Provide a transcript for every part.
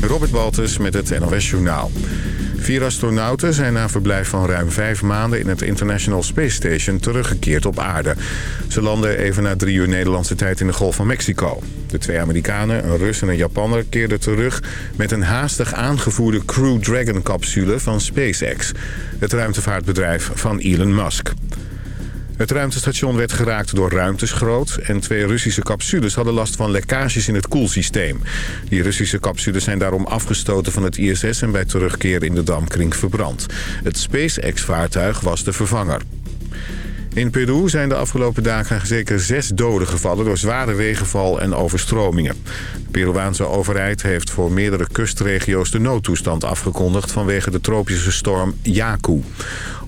Robert Baltus met het NOS Journaal. Vier astronauten zijn na verblijf van ruim vijf maanden... in het International Space Station teruggekeerd op aarde. Ze landen even na drie uur Nederlandse tijd in de Golf van Mexico. De twee Amerikanen, een Rus en een Japanner, keerden terug... met een haastig aangevoerde Crew Dragon-capsule van SpaceX... het ruimtevaartbedrijf van Elon Musk. Het ruimtestation werd geraakt door ruimteschroot... en twee Russische capsules hadden last van lekkages in het koelsysteem. Die Russische capsules zijn daarom afgestoten van het ISS... en bij terugkeer in de dampkring verbrand. Het SpaceX-vaartuig was de vervanger. In Peru zijn de afgelopen dagen zeker zes doden gevallen... door zware regenval en overstromingen. De Peruaanse overheid heeft voor meerdere kustregio's de noodtoestand afgekondigd... vanwege de tropische storm Yaku.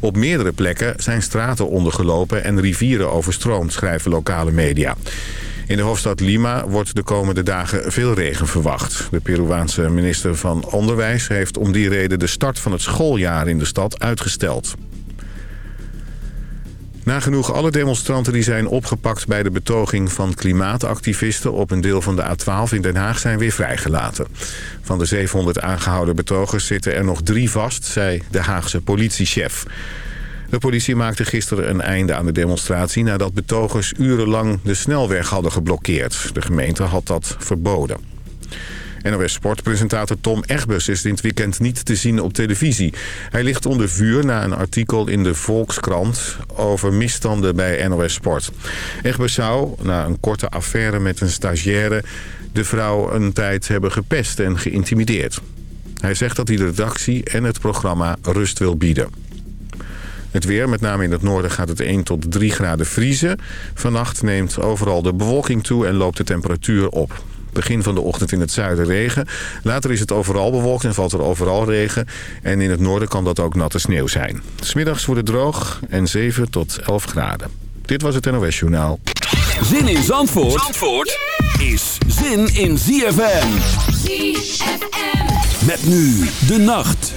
Op meerdere plekken zijn straten ondergelopen en rivieren overstroomd, schrijven lokale media. In de hoofdstad Lima wordt de komende dagen veel regen verwacht. De Peruaanse minister van Onderwijs heeft om die reden de start van het schooljaar in de stad uitgesteld. Nagenoeg alle demonstranten die zijn opgepakt bij de betoging van klimaatactivisten op een deel van de A12 in Den Haag zijn weer vrijgelaten. Van de 700 aangehouden betogers zitten er nog drie vast, zei de Haagse politiechef. De politie maakte gisteren een einde aan de demonstratie nadat betogers urenlang de snelweg hadden geblokkeerd. De gemeente had dat verboden. NOS Sportpresentator Tom Egbers is dit weekend niet te zien op televisie. Hij ligt onder vuur na een artikel in de Volkskrant over misstanden bij NOS Sport. Egbers zou, na een korte affaire met een stagiaire... de vrouw een tijd hebben gepest en geïntimideerd. Hij zegt dat hij de redactie en het programma rust wil bieden. Het weer, met name in het noorden, gaat het 1 tot 3 graden vriezen. Vannacht neemt overal de bewolking toe en loopt de temperatuur op. Begin van de ochtend in het zuiden regen. Later is het overal bewolkt en valt er overal regen. En in het noorden kan dat ook natte sneeuw zijn. Smiddags wordt het droog en 7 tot 11 graden. Dit was het NOS Journaal. Zin in Zandvoort, Zandvoort is zin in ZFM. ZFM. Met nu de nacht.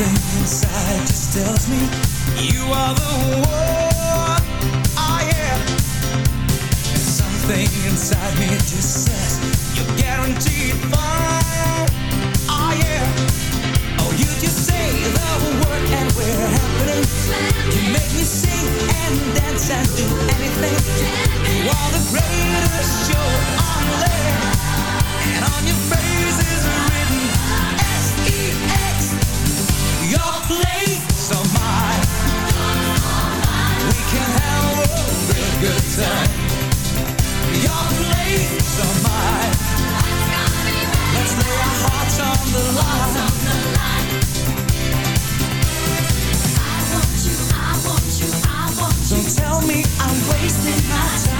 something inside just tells me you are the one. I am. Something inside me just says you're guaranteed fine. I am. Oh, you just say the word and we're happening. You make me sing and dance and do anything. You are the greatest show on land. And on your listen. Your place or mine. Let's lay our hearts on the line. I want you, I want you, I want you. Don't tell me I'm wasting my time.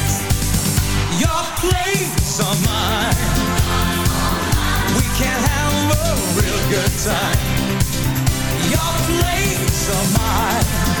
place of mine. We can have a real good time. Your place of mine.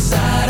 Inside,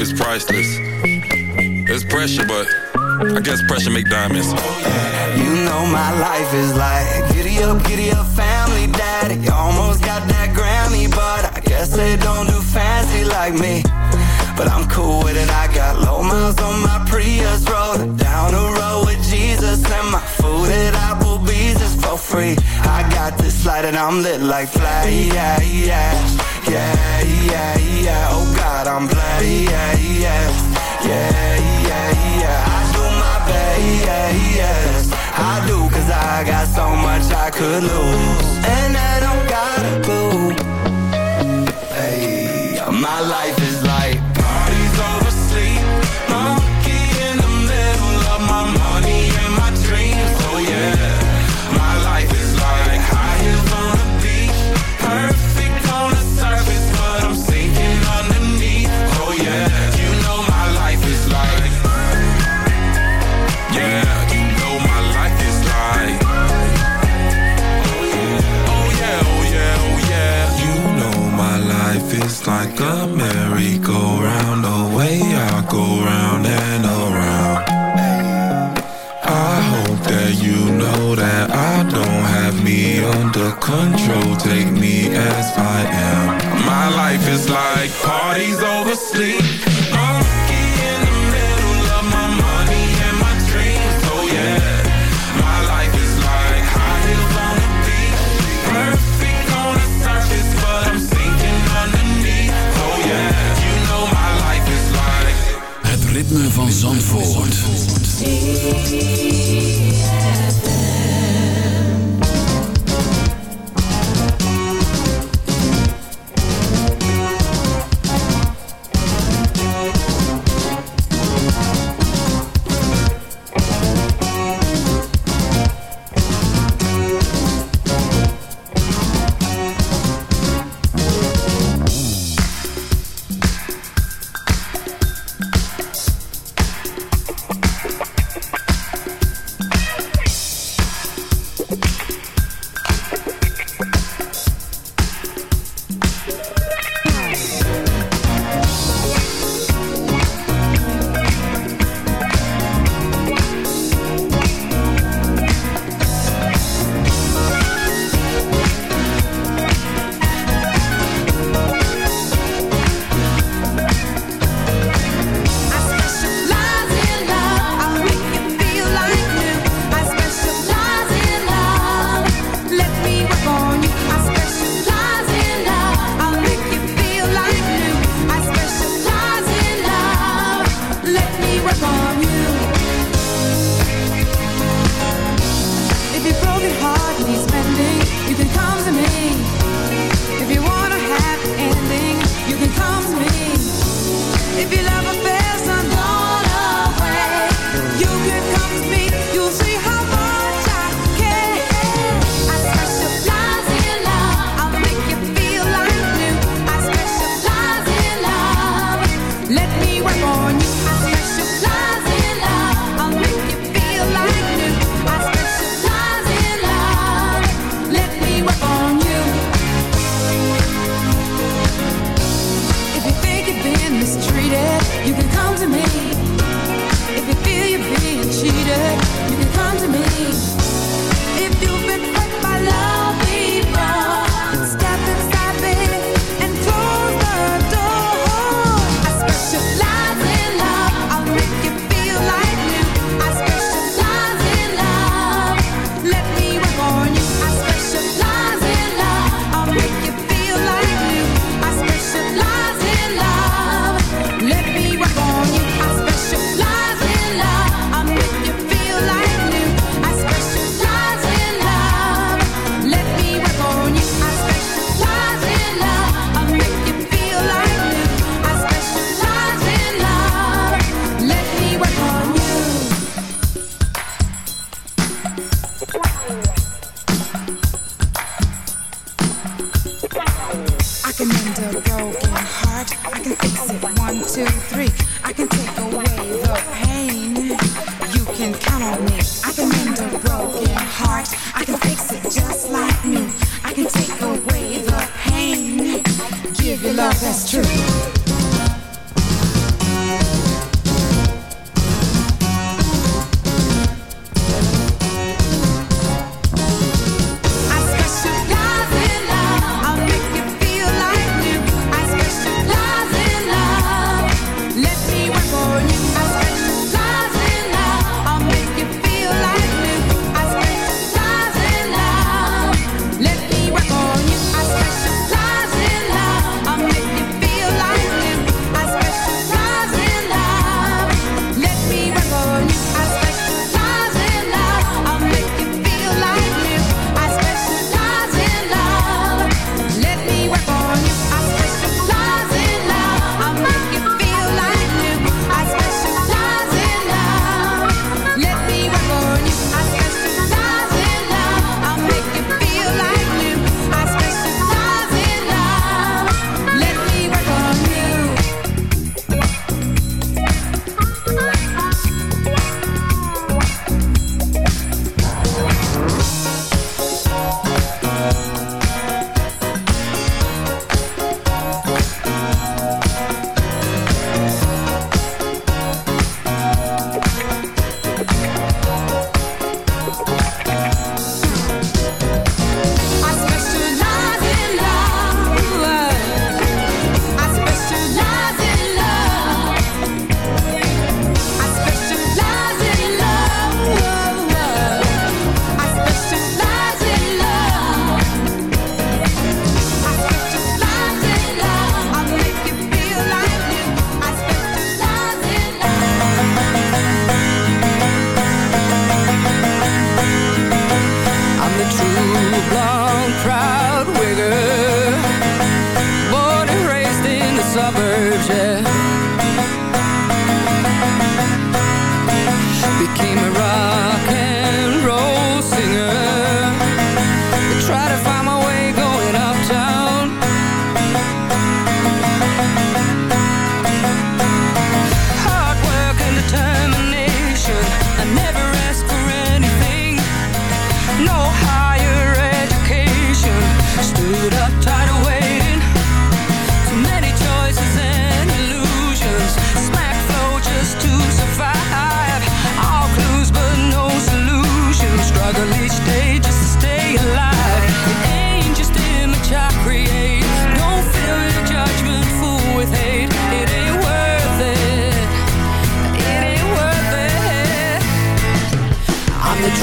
Life is priceless. There's pressure, but I guess pressure make diamonds. You know my life is like Giddy up, giddy up, family daddy Almost got that Grammy, but I guess they don't do fancy like me But I'm cool with it, I got low miles on my Prius Rolling down the road free. I got this light and I'm lit like fly, yeah, yeah Yeah, yeah, yeah, oh God, I'm glad, yeah, yeah Yeah, yeah, yeah, I do my best, I do cause I got so much I could lose. And I don't gotta go Hey, my life is control. Take me as I am. My life is like parties over sleep. Monkey in the middle of my money and my dreams. Oh yeah. My life is like high heels on the beach. Perfect on the surface, but I'm sinking underneath. Oh yeah. You know my life is like. Het ritme van Zandvoort.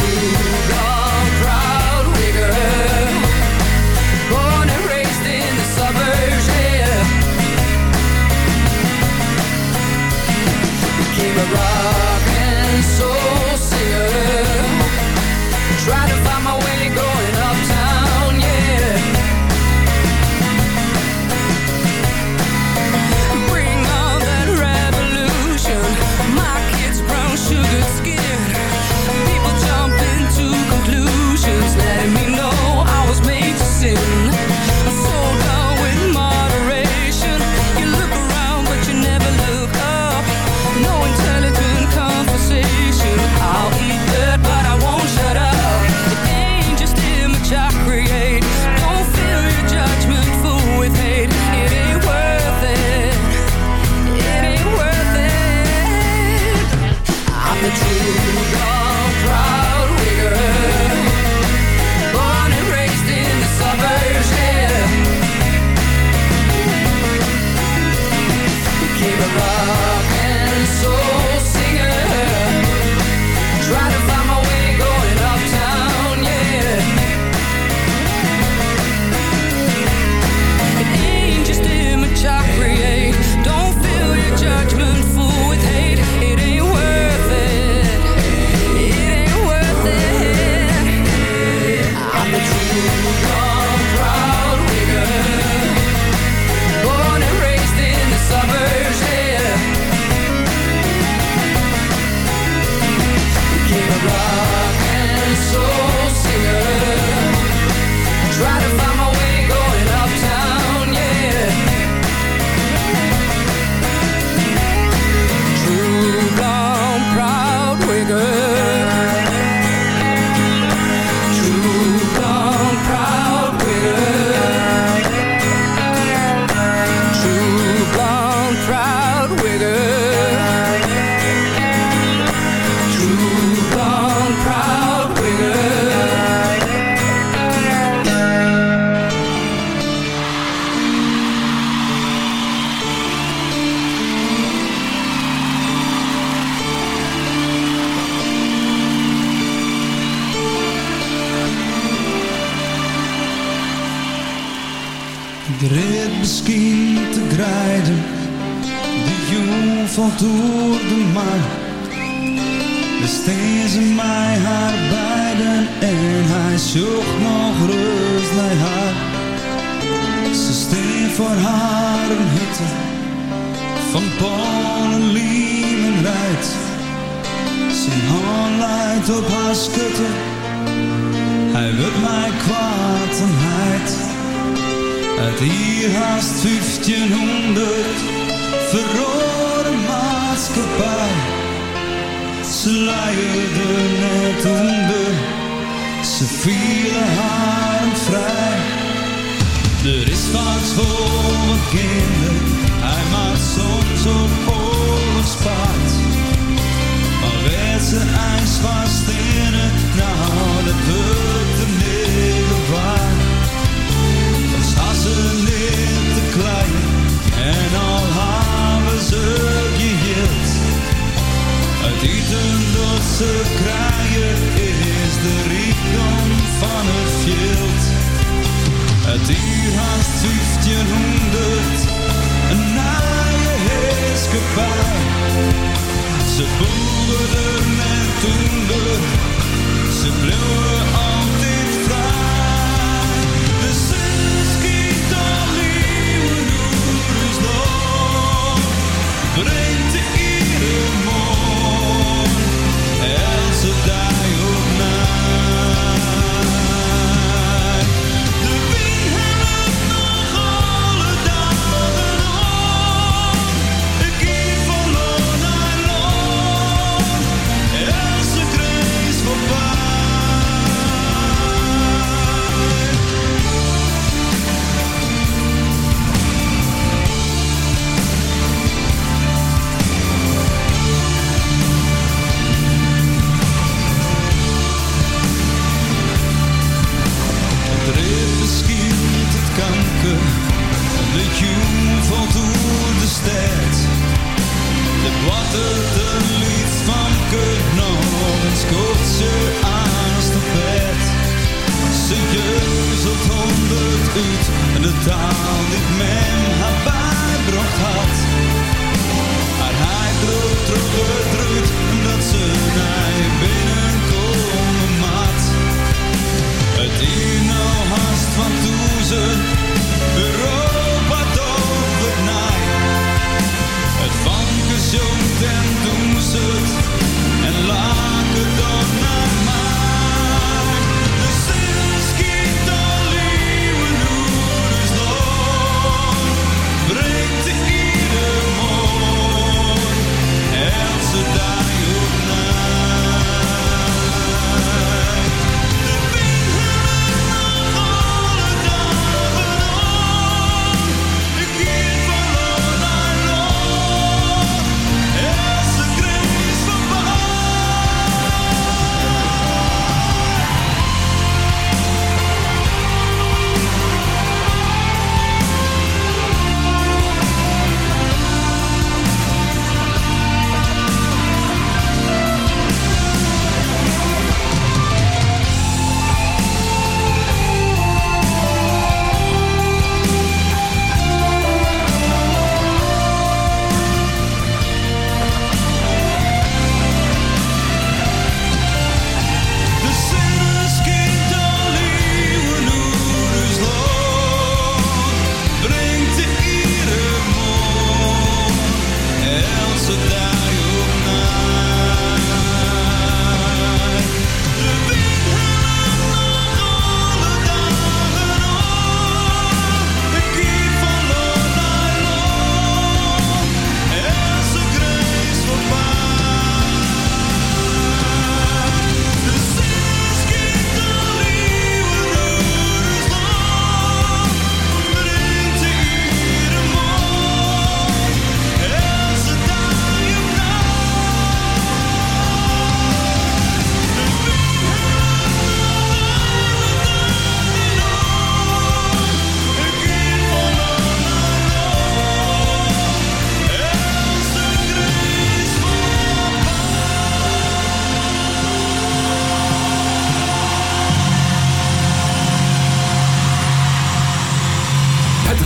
Keep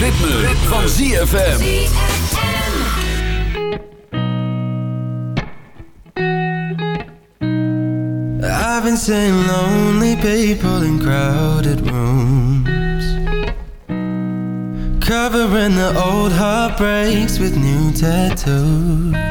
ritme, van ZFM. I've been seeing lonely people in crowded rooms. Covering the old heartbreaks with new tattoos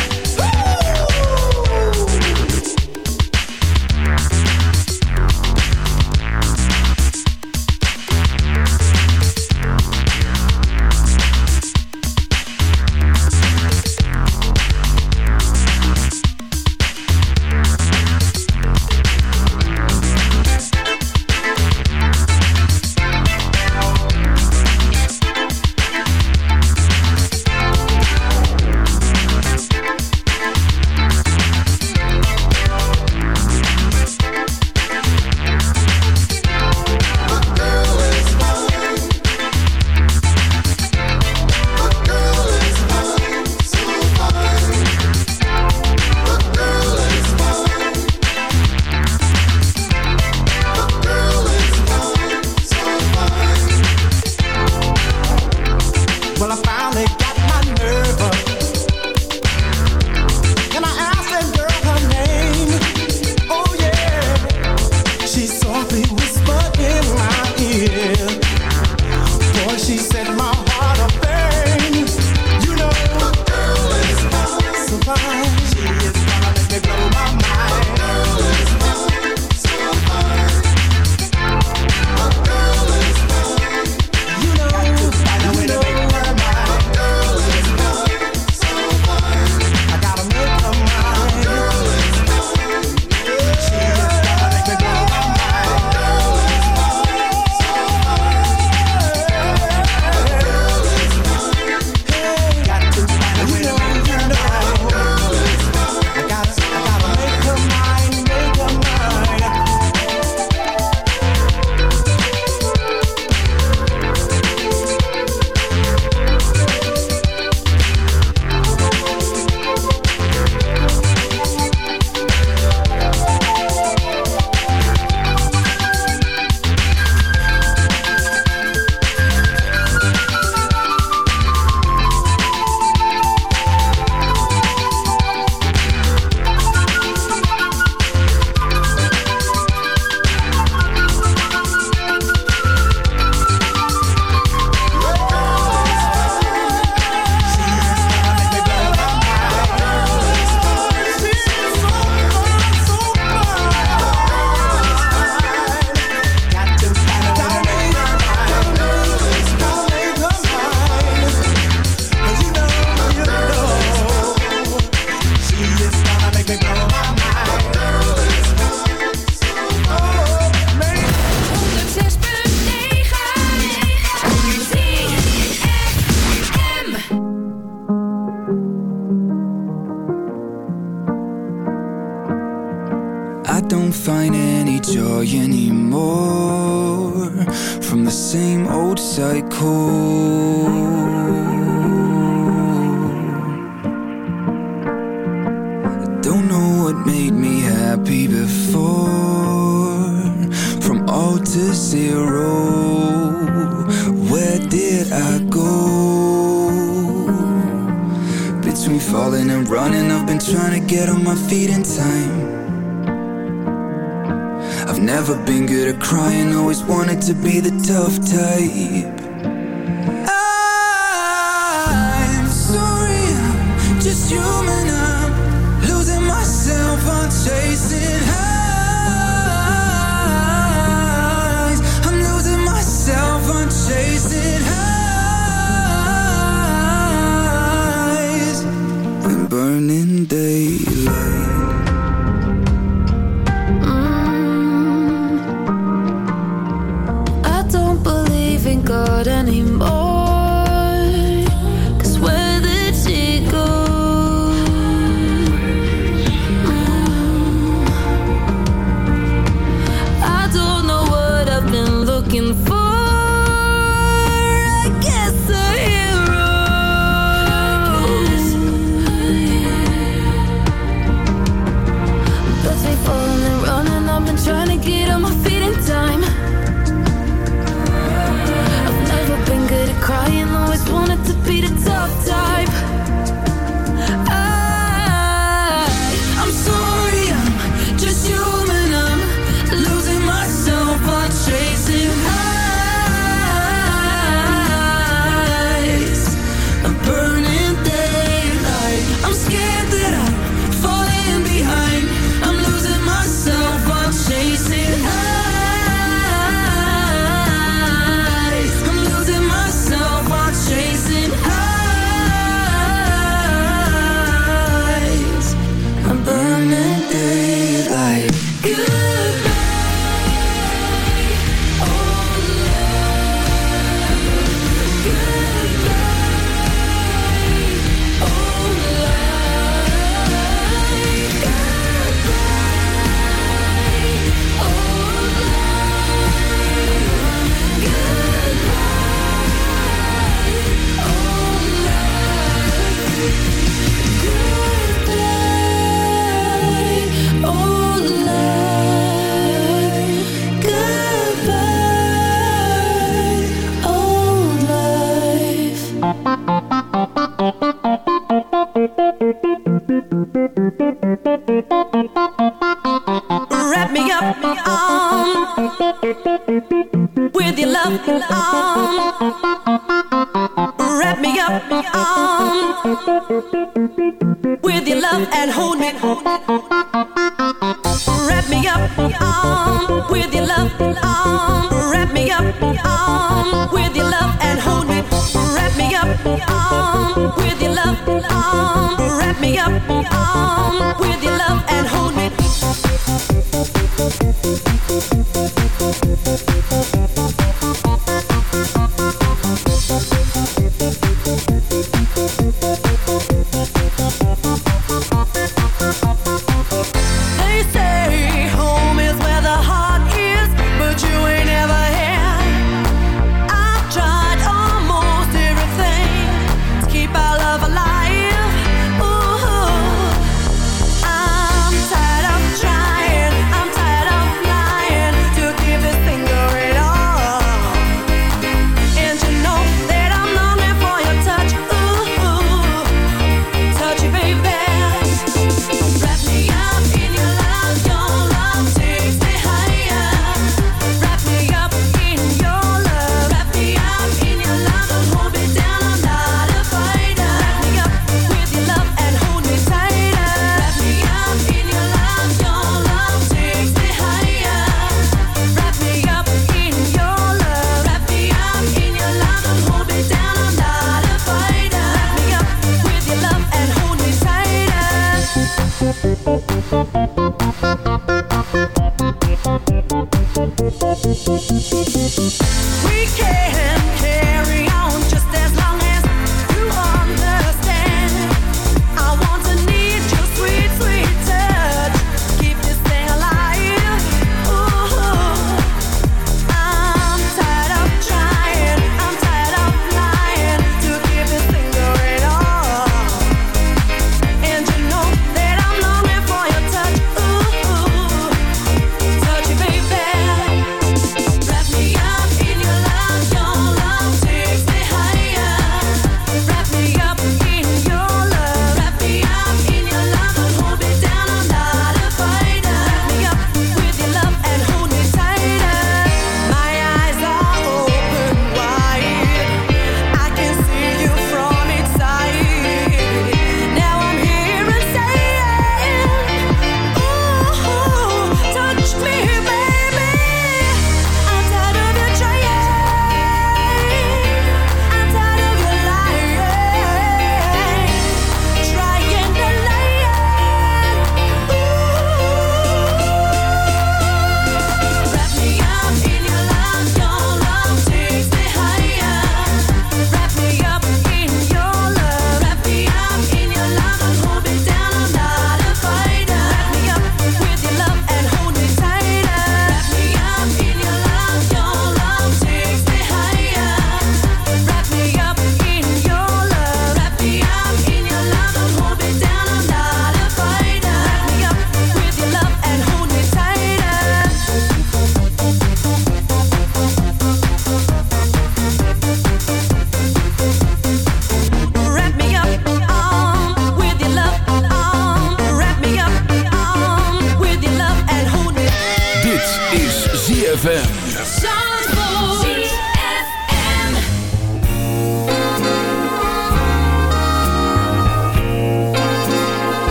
the tough type. I'm sorry, I'm just human I'm losing myself, I'm chasing highs. I'm losing myself, I'm chasing highs. We're burning daylight